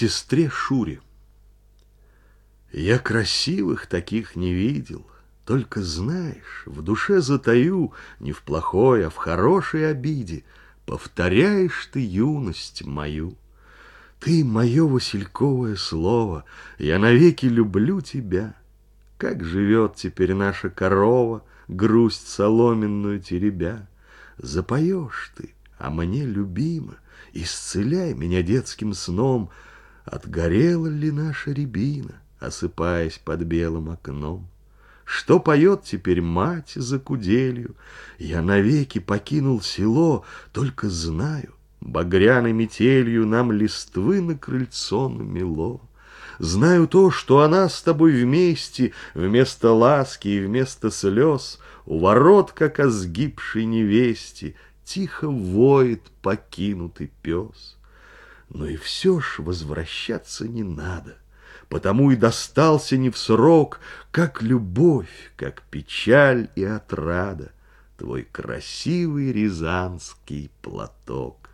Сестре Шуре. Я красивых таких не видел, Только знаешь, в душе затаю Не в плохой, а в хорошей обиде Повторяешь ты юность мою. Ты мое васильковое слово, Я навеки люблю тебя. Как живет теперь наша корова, Грусть соломенную теребя. Запоешь ты, а мне любимо, Исцеляй меня детским сном, Отгорела ли наша рябина, Осыпаясь под белым окном? Что поет теперь мать за куделью? Я навеки покинул село, Только знаю, багряной метелью Нам листвы на крыльцо намело. Знаю то, что она с тобой вместе, Вместо ласки и вместо слез, У ворот, как о сгибшей невесте, Тихо воет покинутый пес. Но и все ж возвращаться не надо, Потому и достался не в срок, Как любовь, как печаль и отрада, Твой красивый рязанский платок.